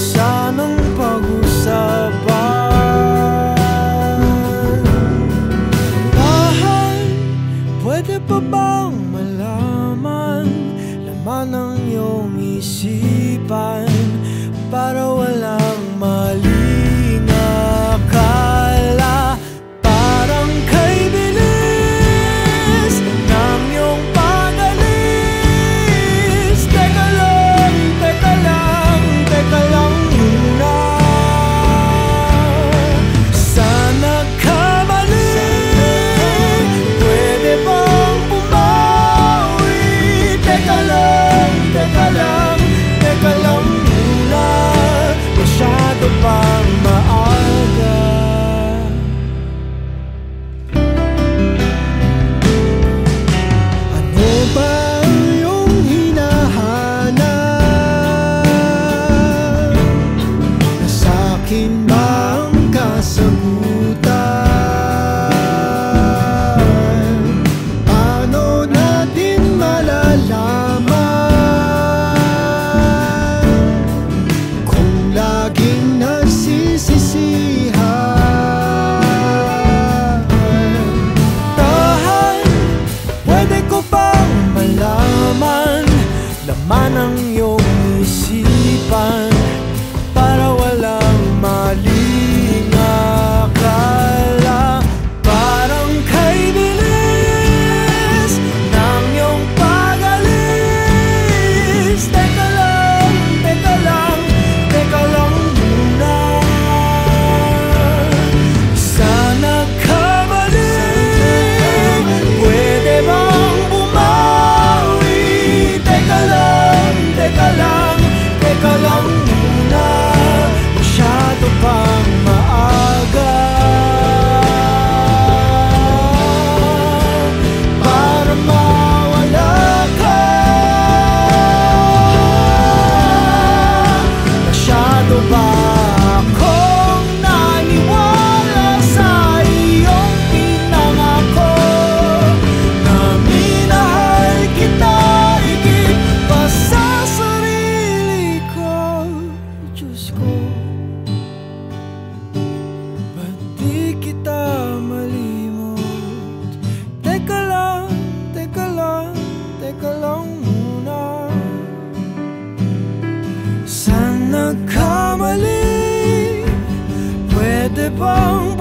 sanang pag-usapan. Mahal, pwede pa malaman? Laman ng iyong isipan Para wala follow bon